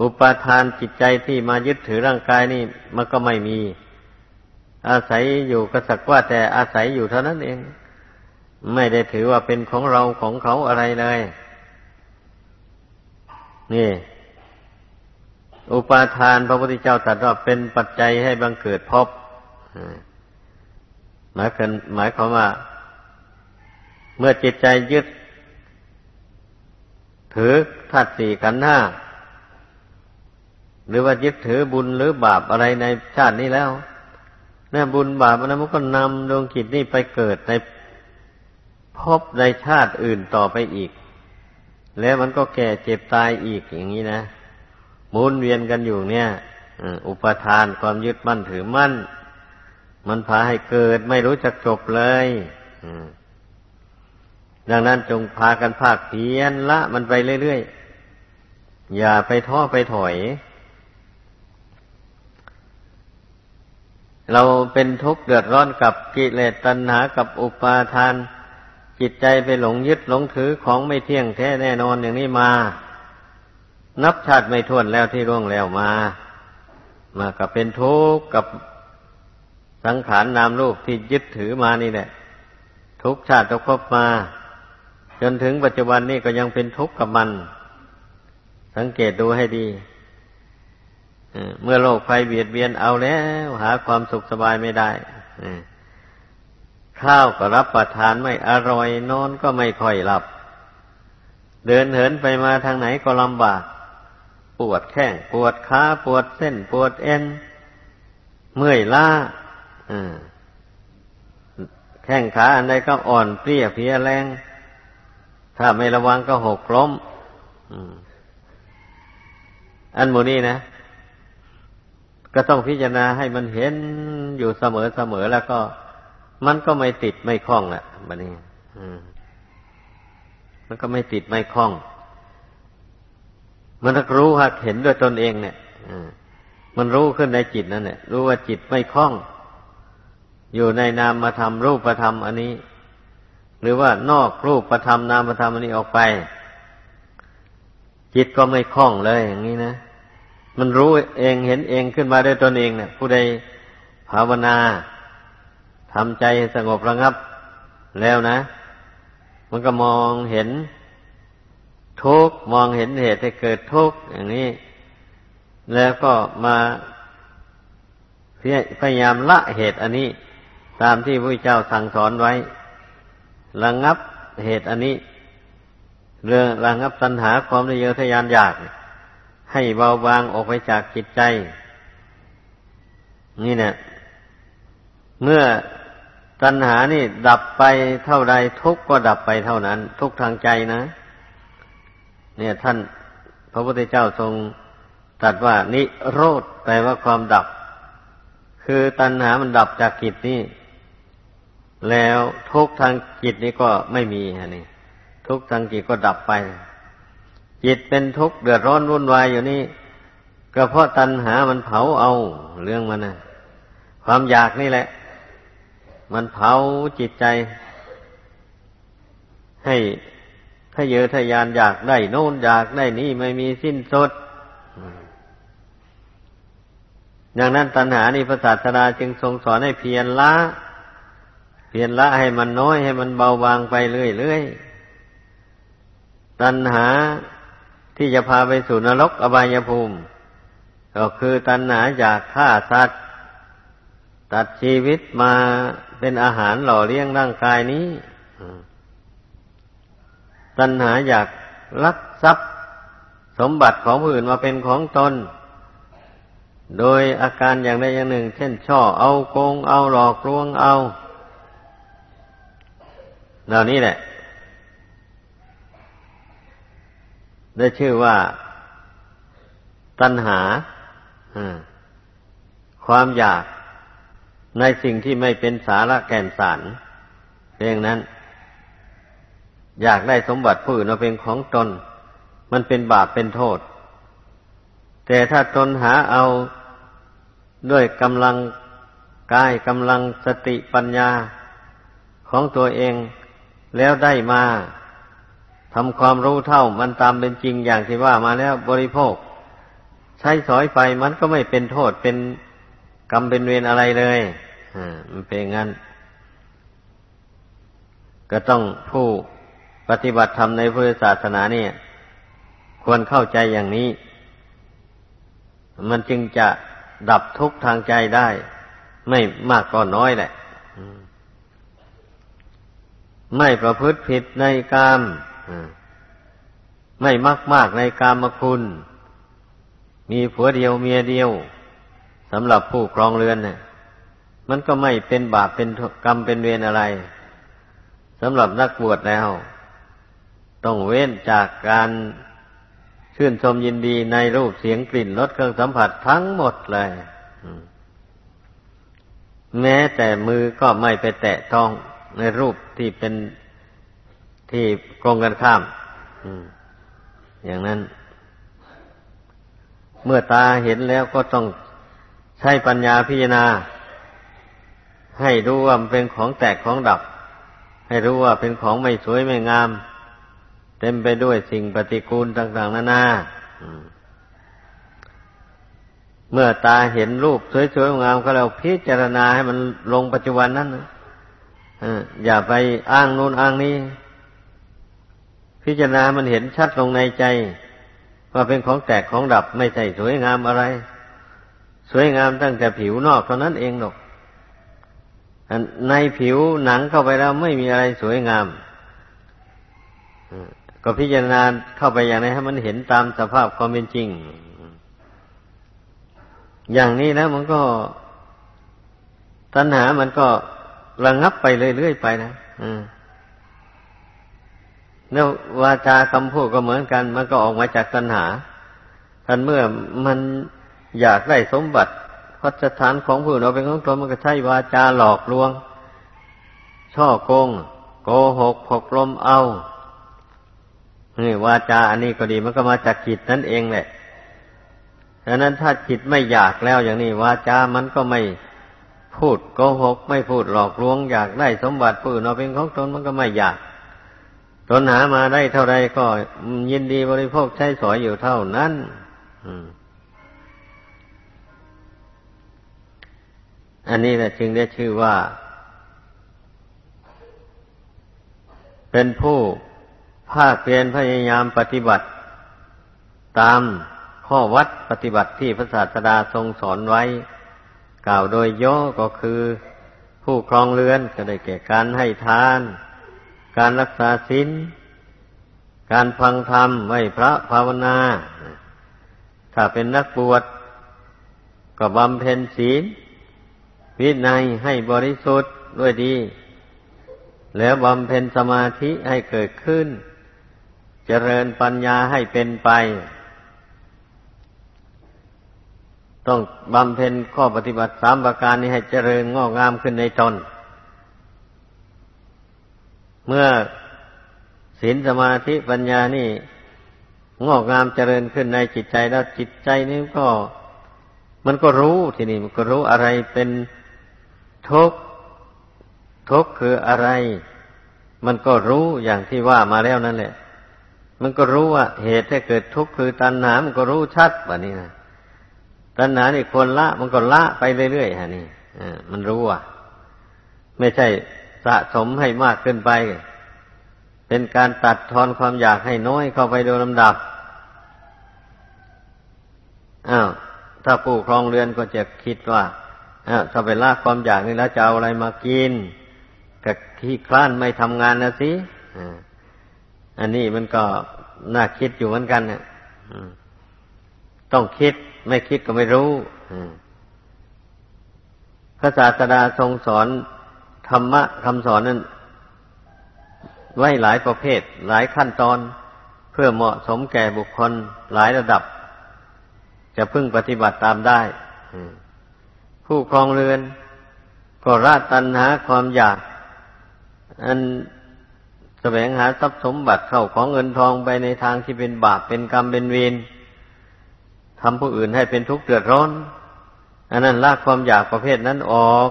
อุปาทานจิตใจที่มายึดถือร่างกายนี่มันก็ไม่มี อาศัยอยู่ก็สักว่าแต่อาศัยอยู่เท่านั้นเอง ไม่ได้ถือว่าเป็นของเราของเขาอะไรเลย นี่ อุปาทานพระพุทธเจ้าตรัสว่าเป็นปัจจัยให้บังเกิดพบ หมายกันหมายความว่า เมื่อจิตใจยึด ถือธาตุสี่ขันธ์ห้าหรือว่ายึดถือบุญหรือบาปอะไรในชาตินี้แล้วนี่บุญบาปนั้นมันก็นำดวงจิตนี่ไปเกิดในพบในชาติอื่นต่อไปอีก แล้วมันก็แก่เจ็บตายอีกอย่างนี้นะหมุนเวียนกันอยู่เนี่ยอุปทานความยึดมั่นถือมั่น มันพาให้เกิดไม่รู้จักจบเลยดังนั้นจงพากันภาคเพียนละมันไปเรื่อยๆ อย่าไปท้อไปถอย เราเป็นทุกข์เดือดร้อนกับกิเลสตัณหากับอุปาทาน จิตใจไปหลงยึดหลงถือของไม่เที่ยงแท้แน่นอนอย่างนี้มา นับชาติไม่ท้วนแล้วที่ร่วงแล้วมา มากับเป็นทุกข์กับ สังขารนามรูปที่ยึดถือมานี่แหละทุกชาติทุกภพมา จนถึงปัจจุบันนี้ก็ยังเป็นทุกข์กับมัน สังเกตดูให้ดีเมื่อโลกไฟเบียดเบียนเอาแล้ว หาความสุขสบายไม่ได้ข้าวก็รับประทานไม่อร่อยนอนก็ไม่ค่อยหลับ เดินเหินไปมาทางไหนก็ลำบาก ปวดแข้งปวดขาปวดเส้นปวดเอ็น เมื่อยล้า แข้งขาอันใดก็อ่อนเปรี้ยเพียแรง ถ้าไม่ระวังก็หกล้มอันโมนี้นะ ก็ต้องพิจารณาให้มันเห็นอยู่เสมอเสมอแล้วก็ มันก็ไม่ติดไม่คล้องแหละบันนี้มันก็ไม่ติดไม่คล้อง มันรู้หักเห็นด้วยตนเองเนี่ยมันรู้ขึ้นในจิตนั่นแหละรู้ว่าจิตไม่คล้อง อยู่ในนามธรรมรูปธรรมอันนี้ หรือว่านอกรูปประธรรมนามประธรรมอันนี้ออกไป จิตก็ไม่คล่องเลยอย่างนี้นะมันรู้เองเห็นเองขึ้นมาด้วยตนเองเนี่ยผู้ใดภาวนาทำใจสงบระงับแล้วนะ มันก็มองเห็นทุกมองเห็นเหตุให้เกิดทุกข์อย่างนี้ แล้วก็มาพยายามละเหตุอันนี้ ตามที่พระเจ้าสั่งสอนไว้ ระงับเหตุอันนี้ เรื่องระงับตัณหาความทะเยอทะยานอยาก ให้เบาบางออกไปจากจิตใจ นี่เนี่ยเมื่อตัณหานี่ดับไปเท่าใดทุกก็ดับไปเท่านั้น ทุกทางใจนะ เนี่ยท่านพระพุทธเจ้าทรงตัดว่า นิโรธแปลว่าความดับ คือตัณหามันดับจากกิจนี่ แล้วทุกทางจิตนี้ก็ไม่มีฮะนี่ทุกทางจิตก็ดับไป จิตเป็นทุกข์เดือดร้อนวุ่นวายอยู่นี่ก็เพราะตัณหามันเผาเอาเรื่องมันนะความอยากนี่แหละ มันเผาจิตใจ ให้ถ้าเยอะทะยานอยากได้โน่นอยากได้นี่ไม่มีสิ้นสุดอย่างนั้นตัณหานี่พระศาสดาจึงทรงสอนให้เพียรละ พียรละให้มันน้อยให้มันเบาบางไปเรื่อยๆตัณหาที่จะพาไปสู่นรกอบายภูมิ ก็คือตัณหาอยากฆ่าสัตว์ ตัดชีวิตมาเป็นอาหารหล่อเลี้ยงร่างกายนี้ ตัณหาอยากลักทรัพย์ สมบัติของผู้อื่นมาเป็นของตน โดยอาการอย่างใดอย่างหนึ่ง เช่น ช่อเอาโกงเอาหลอกลวงเอา เหล่านี้แหละ ได้ชื่อว่า ตัณหาความอยากในสิ่งที่ไม่เป็นสาระแก่นสารเพียงนั้น อยากได้สมบัติผู้อื่นมาเป็นของตน มันเป็นบาปเป็นโทษ แต่ถ้าตนหาเอาด้วยกำลังกายกำลังสติปัญญาของตัวเอง แล้วได้มาทำความรู้เท่ามันตามเป็นจริงอย่างที่ว่ามาแล้วบริโภค ใช้สอยไปมันก็ไม่เป็นโทษเป็นกรรมเป็นเวรอะไรเลยอ่ามันเป็นงั้น ก็ต้องผู้ปฏิบัติธรรมในพุทธศาสนาเนี่ย ควรเข้าใจอย่างนี้ มันจึงจะดับทุกข์ทางใจได้ ไม่มากก็น้อยแหละ ไม่ประพฤติผิดในกามไม่มากมากในกามคุณ มีผัวเดียวเมียเดียวสำหรับผู้ครองเรือนเนี่ยมันก็ไม่เป็นบาปเป็นกรรมเป็นเวรอะไรสำหรับนักบวชแล้ว ต้องเว้นจากการชื่นชมยินดีในรูปเสียงกลิ่นรสเครื่องสัมผัสทั้งหมดเลยแม้แต่มือก็ไม่ไปแตะต้อง ในรูปที่เป็นที่กรงกันข้ามอย่างนั้น เมื่อตาเห็นแล้วก็ต้องใช้ปัญญาพิจารณา ให้รู้ว่ามันเป็นของแตกของดับ ให้รู้ว่าเป็นของไม่สวยไม่งาม เต็มไปด้วยสิ่งปฏิกูลต่างๆนานาเมื่อตาเห็นรูปสวยๆงามก็แล้วพิจารณาให้มันลงปัจจุบันนั้น อย่าไปอ้างโนู่นอ้างนี้ พิจารณามันเห็นชัดลงในใจ ว่าเป็นของแตกของดับไม่ใช่สวยงามอะไร สวยงามตั้งแต่ผิวนอกเท่านั้นเองหรอกในผิวหนังเข้าไปแล้วไม่มีอะไรสวยงามก็พิจารณาเข้าไปอย่างนี้ให้มันเห็นตามสภาพความเป็นจริง อย่างนี้แล้วมันก็ ตัณหามันก็ ระงับไปเรื่อยๆไปนะอืมแล้ววาจาคำพูดก็เหมือนกัน มันก็ออกมาจากตัณหาท่านเมื่อมันอยากได้สมบัติพัฒฐานของผู้เราเป็นของตนมันก็ใช้วาจาหลอกลวง ช่อโกง โกหกหกลมเอานี่วาจาอันนี้ก็ดีมันก็มาจากจิตนั่นเองแหละดังนั้นถ้าจิตไม่อยากแล้วอย่างนี้วาจามันก็ไม่ พูดโกหกไม่พูดหลอกลวง อยากได้สมบัติผู้เราเป็นของตนมันก็ไม่อยากตนหามาได้เท่าไรก็ยินดีบริโภคใช้สอยอยู่เท่านั้นอันนี้แหละจึงได้ชื่อว่า เป็นผู้ภาคเพียรพยายามปฏิบัติ ตามข้อวัดปฏิบัติที่พระศาสดาทรงสอนไว้ กล่าวโดยย่อก็คือผู้ครองเรือนก็ได้แก่การให้ทาน การรักษาศีลการฟังธรรมไหวพระภาวนา ถ้าเป็นนักบวชก็บำเพ็ญศีล วินัยให้บริสุทธิ์ด้วยดี แล้วบำเพ็ญสมาธิให้เกิดขึ้น เจริญปัญญาให้เป็นไป ต้องบำเพ็ญข้อปฏิบัติสามประการนี้ให้เจริญงอกงามขึ้นในตน เมื่อศีลสมาธิปัญญานี่งอกงามเจริญขึ้นในจิตใจแล้วจิตใจนี่ก็ มันก็รู้ทีนี้มันก็รู้อะไรเป็นทุกข์ทุกข์คืออะไร มันก็รู้อย่างที่ว่ามาแล้วนั่นแหละ มันก็รู้ว่าเหตุให้เกิดทุกข์คือตัณหา มันก็รู้ชัดแบบนี้นะ ตัณหานี่ควรละ มันก็ละไปเรื่อยๆฮะนี่อมันรู้อะ ไม่ใช่สะสมให้มากขึ้นไป เป็นการตัดทอนความอยากให้น้อยเข้าไปโดยลำดับอ้าวถ้าผู้ครองเรือนก็จะคิดว่าอ้าวถ้าไปละความอยากนี่แล้วจะเอาอะไรมากินกับขี้คลานไม่ทำงานนะสิอันนี้มันก็น่าคิดอยู่เหมือนกันเนี่ย ต้องคิดไม่คิดก็ไม่รู้พระศาสดาทรงสอนธรรมะคำสอนนั้น ไว้หลายประเภท หลายขั้นตอนเพื่อเหมาะสมแก่บุคคลหลายระดับ จะพึ่งปฏิบัติตามได้ผู้ครองเรือน ก็ราตันหาความอยาก อันแสวงหาทรัพย์สมบัติเข้าของเงินทองไปในทางที่เป็นบาปเป็นกรรมเป็นเวร ทำผู้อื่นให้เป็นทุกข์เดือดร้อน อันนั้นละความอยากประเภทนั้นออก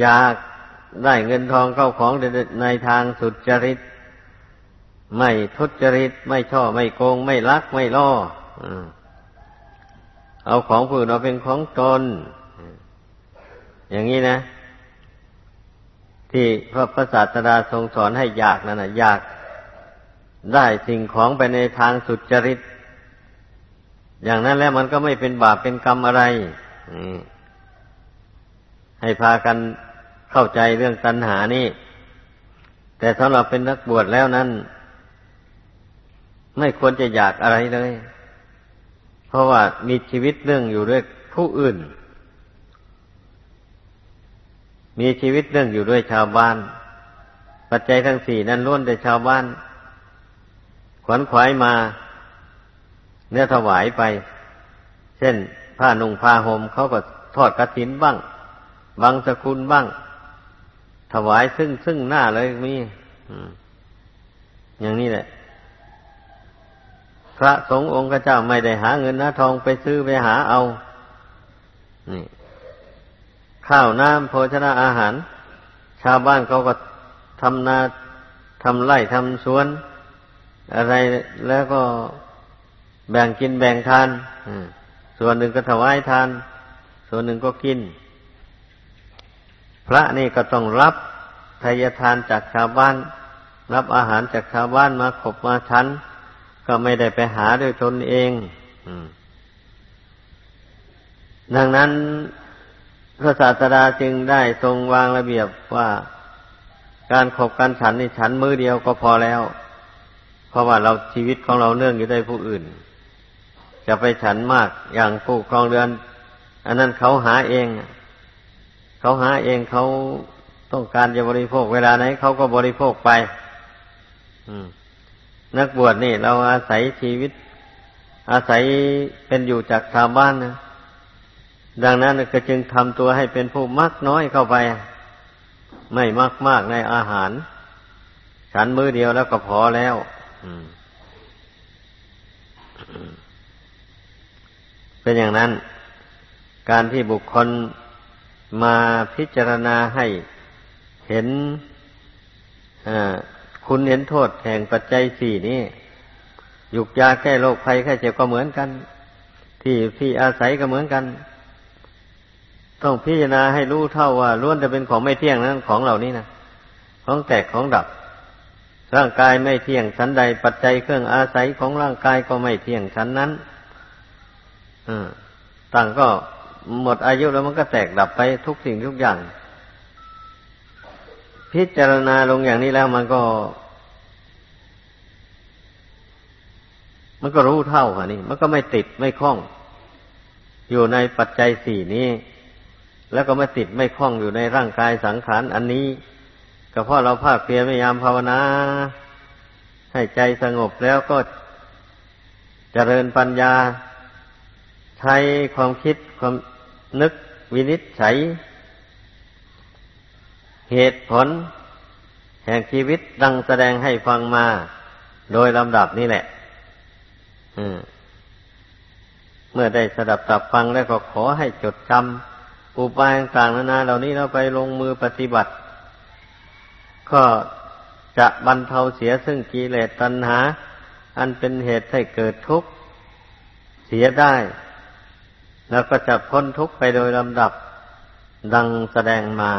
อยากได้เงินทองเข้าของในทางสุจริต ไม่ทุจริต ไม่ช่อไม่โกง ไม่ลักไม่ล่อเอาของผู้อื่นเอาเป็นของตน อย่างนี้นะ ที่พระพุทธศาสดาทรงสอนให้อยากนั่นนะอยากได้สิ่งของไปในทางสุจริต อย่างนั้นแล้วมันก็ไม่เป็นบาปเป็นกรรมอะไรให้พากันเข้าใจเรื่องตัณหานี่ แต่สำหรับเป็นนักบวชแล้วนั้น ไม่ควรจะอยากอะไรเลย เพราะว่ามีชีวิตเรื่องอยู่ด้วยผู้อื่น มีชีวิตเรื่องอยู่ด้วยชาวบ้าน ปัจจัยทั้งสี่นั้นล้วนแต่ชาวบ้าน ขวนขวายมา เนื้อถวายไป เช่นผ้านุ่งผ้าห่มเขาก็ทอดกระถินบ้าง บางสกุลบ้าง ถวายซึ่งซึ่งหน้าเลยมีอย่างนี้แหละ พระสงฆ์องค์เจ้าไม่ได้หาเงินหาทองไปซื้อไปหาเอา นี่ ข้าวน้ำโภชนาอาหาร ชาวบ้านเขาก็ทำนาทำไร่ทำสวน อะไรแล้วก็ แบ่งกินแบ่งทานส่วนหนึ่งก็ถวายทาน ส่วนหนึ่งก็กิน พระนี่ก็ต้องรับทายทานจากชาวบ้าน รับอาหารจากชาวบ้านมาขบมาชั้น ก็ไม่ได้ไปหาด้วยตนเองดังนั้นพระศาสดาจึงได้ทรงวางระเบียบว่าการขบการฉันนี่ฉันมือเดียวก็พอแล้ว เพราะว่าเราชีวิตของเราเนื่องอยู่ด้วยผู้อื่น จะไปฉันมากอย่างผู้ครองเรือน อันนั้นเขาหาเอง เขาหาเองเขาต้องการจะบริโภคเวลาไหนเขาก็บริโภคไปนักบวชนี่ เราอาศัยชีวิต อาศัยเป็นอยู่จากชาวบ้านนะดังนั้นก็จึงทำตัวให้เป็นผู้มักน้อยเข้าไป ไม่มากมากในอาหาร ฉันมือเดียวแล้วก็พอแล้ว เป็นอย่างนั้น การที่บุคคลมาพิจารณาให้เห็นคุณเห็นโทษแห่งปัจจัยสี่นี้ยุกยาแก้โรคภัยแค่เจ็บก็เหมือนกัน ที่ที่อาศัยก็เหมือนกัน ต้องพิจารณาให้รู้เท่าว่าล้วนจะเป็นของไม่เที่ยงนั้นของเหล่านี้นะของแตกของดับ ร่างกายไม่เที่ยงชั้นใด ปัจจัยเครื่องอาศัยของร่างกายก็ไม่เที่ยงชั้นนั้น ต่างก็หมดอายุแล้วมันก็แตกดับไปทุกสิ่งทุกอย่าง พิจารณาลงอย่างนี้แล้วมันก็ มันก็รู้เท่าค่ะนี่มันก็ไม่ติดไม่คล้อง อยู่ในปัจจัยสี่นี้ แล้วก็ไม่ติดไม่คล้องอยู่ในร่างกายสังขารอันนี้ก็เพราะเราภาคเพียรพยายามภาวนา ให้ใจสงบแล้วก็เจริญปัญญา ใช้ความคิดความนึกวินิจฉัย เหตุผล แห่งชีวิตดังแสดงให้ฟังมาโดยลำดับนี่แหละเมื่อได้สดับตับฟังแล้วก็ขอให้จดจำอุบายต่างๆนานาเหล่านี้เราไปลงมือปฏิบัติ ก็จะบรรเทาเสียซึ่งกิเลสตัณหา อันเป็นเหตุให้เกิดทุกข์เสียได้ แล้วก็จะพ้นทุกข์ไปโดยลำดับดังแสดงมา